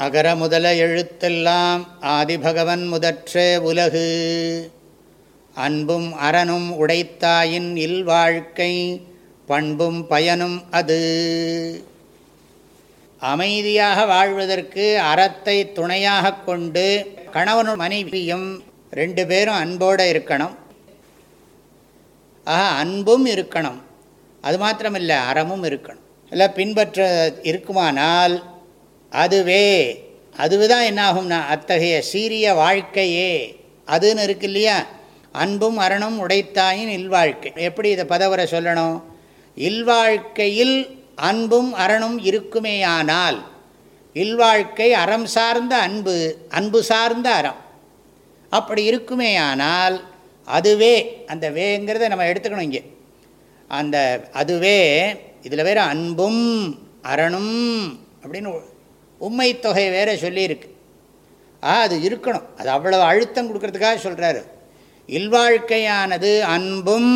அகர முதல எழுத்தெல்லாம் ஆதிபகவன் முதற்றே உலகு. அன்பும் அறனும் உடைத்தாயின் இல்வாழ்க்கை பண்பும் பயனும் அது. அமைதியாக வாழ்வதற்கு அறத்தை துணையாக கொண்டு கணவனும் மனைவியும் ரெண்டு பேரும் அன்போடு இருக்கணும். ஆக அன்பும் இருக்கணும். அது மாத்திரமில்லை அறமும் இருக்கணும். இல்லை பின்பற்ற இருக்குமானால் அதுவே. அதுதான் என்னாகும்னா அத்தகைய சீரிய வாழ்க்கையே. அதுன்னு இருக்கு இல்லையா? அன்பும் அரணும் உடைத்தாயின் இல்வாழ்க்கை. எப்படி இதை பதவரை சொல்லணும்? இல்வாழ்க்கையில் அன்பும் அரணும் இருக்குமேயானால் இல்வாழ்க்கை அறம் சார்ந்த அன்பு அன்பு சார்ந்த அறம். அப்படி இருக்குமேயானால் அதுவே அந்த வேங்கிறத நம்ம எடுத்துக்கணும் இங்கே. அந்த அதுவே இதில் வேறு அன்பும் அறணும் அப்படின்னு உண்மை தொகை வேற சொல்லியிருக்கு. ஆ அது இருக்கணும். அது அவ்வளோ அழுத்தம் கொடுக்கறதுக்காக சொல்கிறாரு இல்வாழ்க்கையானது அன்பும்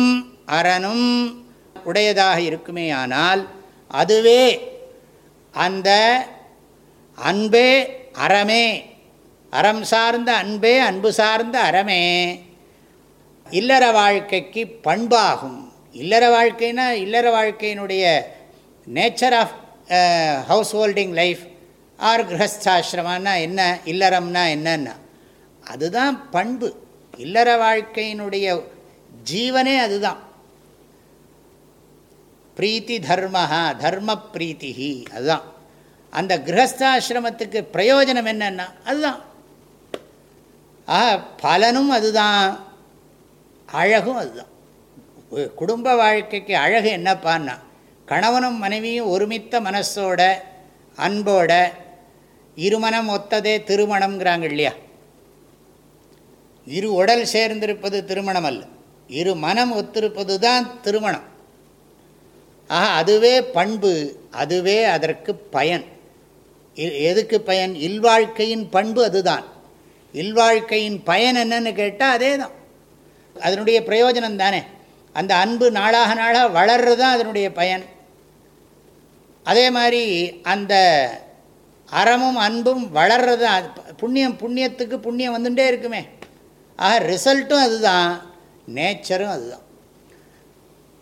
அறனும் உடையதாக இருக்குமே ஆனால் அதுவே அந்த அன்பே அறமே. அறம் சார்ந்த அன்பே அன்பு சார்ந்த அறமே. இல்லற வாழ்க்கைக்கு பண்பாகும். இல்லற வாழ்க்கைனா இல்லற வாழ்க்கையினுடைய nature of house holding life or கிரகஸ்தாசிரமன்னா என்ன? இல்லறம்னா என்னன்னா? அதுதான் பண்பு. இல்லற வாழ்க்கையினுடைய ஜீவனே அதுதான். பிரீத்தி தர்மஹா தர்ம பிரீத்திஹி அதுதான். அந்த கிரகஸ்தாசிரமத்துக்கு பிரயோஜனம் என்னன்னா அதுதான். ஆ பலனும் அதுதான். அழகும் அதுதான். குடும்ப வாழ்க்கைக்கு அழகு என்னப்பான்னா கணவனும் மனைவியும் ஒருமித்த மனசோட அன்போட இருமனம் ஒத்ததே திருமணம்ங்கிறாங்க இல்லையா இரு உடல் சேர்ந்திருப்பது திருமணம் அல்ல இரு மனம் ஒத்திருப்பது தான் திருமணம். ஆக அதுவே பண்பு அதுவே அதற்கு பயன். எதுக்கு பயன்? இல்வாழ்க்கையின் பண்பு அதுதான். இல்வாழ்க்கையின் பயன் என்னன்னு கேட்டால் அதே தான் அதனுடைய பிரயோஜனம் தானே? அந்த அன்பு நாளாக நாளாக வளர்றது தான் அதனுடைய பயன். அதே மாதிரி அந்த அறமும் அன்பும் வளர்றது புண்ணியம் புண்ணியத்துக்கு புண்ணியம் வந்துட்டே இருக்குமே. ஆக ரிசல்ட்டும் அதுதான் நேச்சரும் அதுதான்.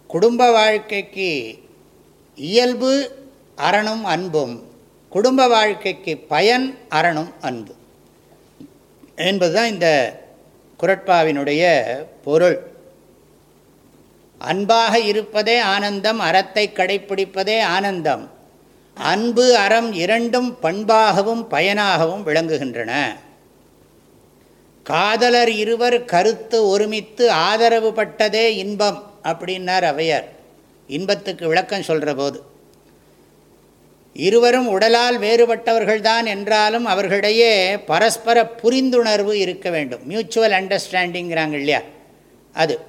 குடும்ப வாழ்க்கைக்கு இயல்பு அறணும் அன்பும் குடும்ப வாழ்க்கைக்கு பயன் அரணும் அன்பு என்பதுதான் இந்த குரட்பாவினுடைய பொருள். அன்பாக இருப்பதே ஆனந்தம் அறத்தை கடைப்பிடிப்பதே ஆனந்தம். அன்பு அறம் இரண்டும் பண்பாகவும் பயனாகவும் விளங்குகின்றன. காதலர் இருவர் கருத்து ஒருமித்து ஆதரவு பட்டதே இன்பம் அப்படின்னார் அவையார். இன்பத்துக்கு விளக்கம் சொல்கிற போது. இருவரும் உடலால் வேறுபட்டவர்கள்தான் என்றாலும் அவர்களிடையே பரஸ்பர புரிந்துணர்வு இருக்க வேண்டும். மியூச்சுவல் அண்டர்ஸ்டாண்டிங்கிறாங்க இல்லையா? அது.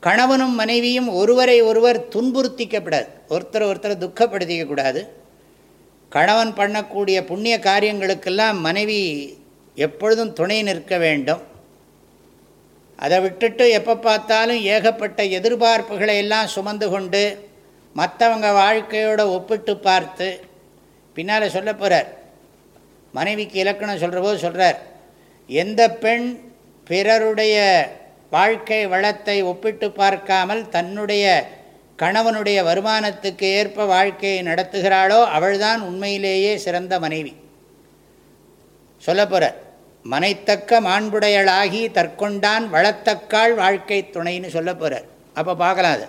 கணவனும் மனைவியும் ஒருவரை ஒருவர் துன்புறுத்திக்கப்படாது. ஒருத்தர் ஒருத்தர் துக்கப்படுத்திக்கக்கூடாது. கணவன் பண்ணக்கூடிய புண்ணிய காரியங்களுக்கெல்லாம் மனைவி எப்பொழுதும் துணை நிற்க வேண்டும். அதை விட்டுட்டு எப்போ பார்த்தாலும் ஏகப்பட்ட எதிர்பார்ப்புகளை எல்லாம் சுமந்து கொண்டு மற்றவங்க வாழ்க்கையோடு ஒப்பிட்டு பார்த்து பின்னால் சொல்ல போகிறார் மனைவிக்கு இலக்கணம் சொல்கிற போது சொல்கிறார் எந்த பெண் பிறருடைய வாழ்க்கை வளத்தை ஒப்பிட்டு பார்க்காமல் தன்னுடைய கணவனுடைய வருமானத்துக்கு ஏற்ப வாழ்க்கையை நடத்துகிறாளோ அவள்தான் உண்மையிலேயே சிறந்த மனைவி. சொல்ல போகிறார் மனைத்தக்க மாண்புடையளாகி தற்கொண்டான் வளத்தக்காள் வாழ்க்கை துணைன்னு சொல்ல போகிறார் அப்போ பார்க்கலாம் அது.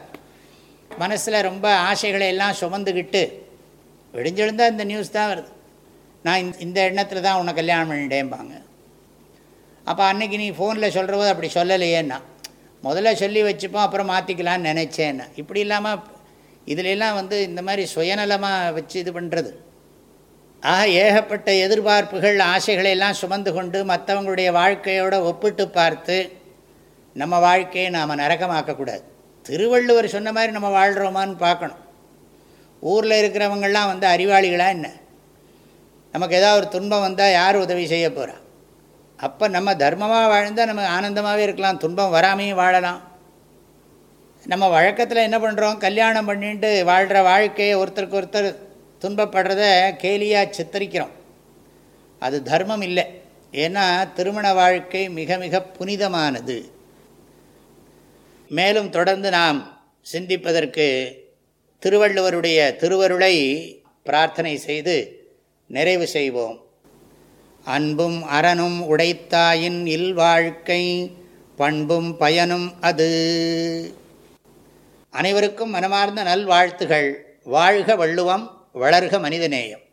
மனசில் ரொம்ப ஆசைகளை எல்லாம் சுமந்துக்கிட்டு விடிஞ்செழுந்தால் இந்த நியூஸ் தான் வருது. நான் இந்த எண்ணத்தில் தான் உன்னை கல்யாணம் பண்ணிட்டேன்பாங்க. அப்போ அன்றைக்கி நீ ஃபோனில் சொல்கிற போது அப்படி சொல்லலையேன்னா முதல்ல சொல்லி வச்சுப்போம் அப்புறம் மாற்றிக்கலான்னு நினச்சேன்னு இப்படி இல்லாமல் இதிலெல்லாம் வந்து இந்த மாதிரி சுயநலமாக வச்சு இது பண்ணுறது ஆக ஏகப்பட்ட எதிர்பார்ப்புகள் ஆசைகளை எல்லாம் சுமந்து கொண்டு மற்றவங்களுடைய வாழ்க்கையோடு ஒப்பிட்டு பார்த்து நம்ம வாழ்க்கையை நாம் நரகமாக்கக்கூடாது. திருவள்ளுவர் சொன்ன மாதிரி நம்ம வாழ்கிறோமான்னு பார்க்கணும். ஊரில் இருக்கிறவங்கள்லாம் வந்து அறிவாளிகளாக என்ன? நமக்கு ஏதாவது ஒரு துன்பம் வந்தால் யார் உதவி செய்ய போகிறா அப்போ நம்ம தர்மமாக வாழ்ந்தால் நம்ம ஆனந்தமாகவே இருக்கலாம். துன்பம் வராமையும் வாழலாம். நம்ம வழக்கத்தில் என்ன பண்ணுறோம் கல்யாணம் பண்ணிட்டு வாழ்கிற வாழ்க்கையை ஒருத்தருக்கு ஒருத்தர் துன்பப்படுறத கேலியாக சித்தரிக்கிறோம். அது தர்மம் இல்லை. ஏன்னா திருமண வாழ்க்கை மிக மிக புனிதமானது. மேலும் தொடர்ந்து நாம் சிந்திப்பதற்கு திருவள்ளுவருடைய திருவருளை பிரார்த்தனை செய்து நிறைவு செய்வோம். அன்பும் அறனும் உடைத்தாயின் இல்வாழ்க்கை பண்பும் பயனும் அது. அனைவருக்கும் மனமார்ந்த நல்வாழ்த்துகள். வாழ்க வள்ளுவம் வளர்க மனிதநேயம்.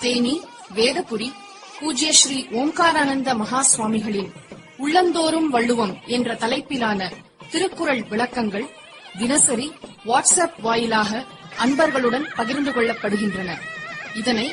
தேனி வேதபுரி பூஜ்ய ஸ்ரீ ஓம்காரானந்த மகா சுவாமிகளின் உள்ளந்தோறும் வள்ளுவம் என்ற தலைப்பிலான திருக்குறள் விளக்கங்கள் தினசரி வாட்ஸ்அப் வாயிலாக அன்பர்களுடன் பகிர்ந்து கொள்ளப்படுகின்றன. இதனை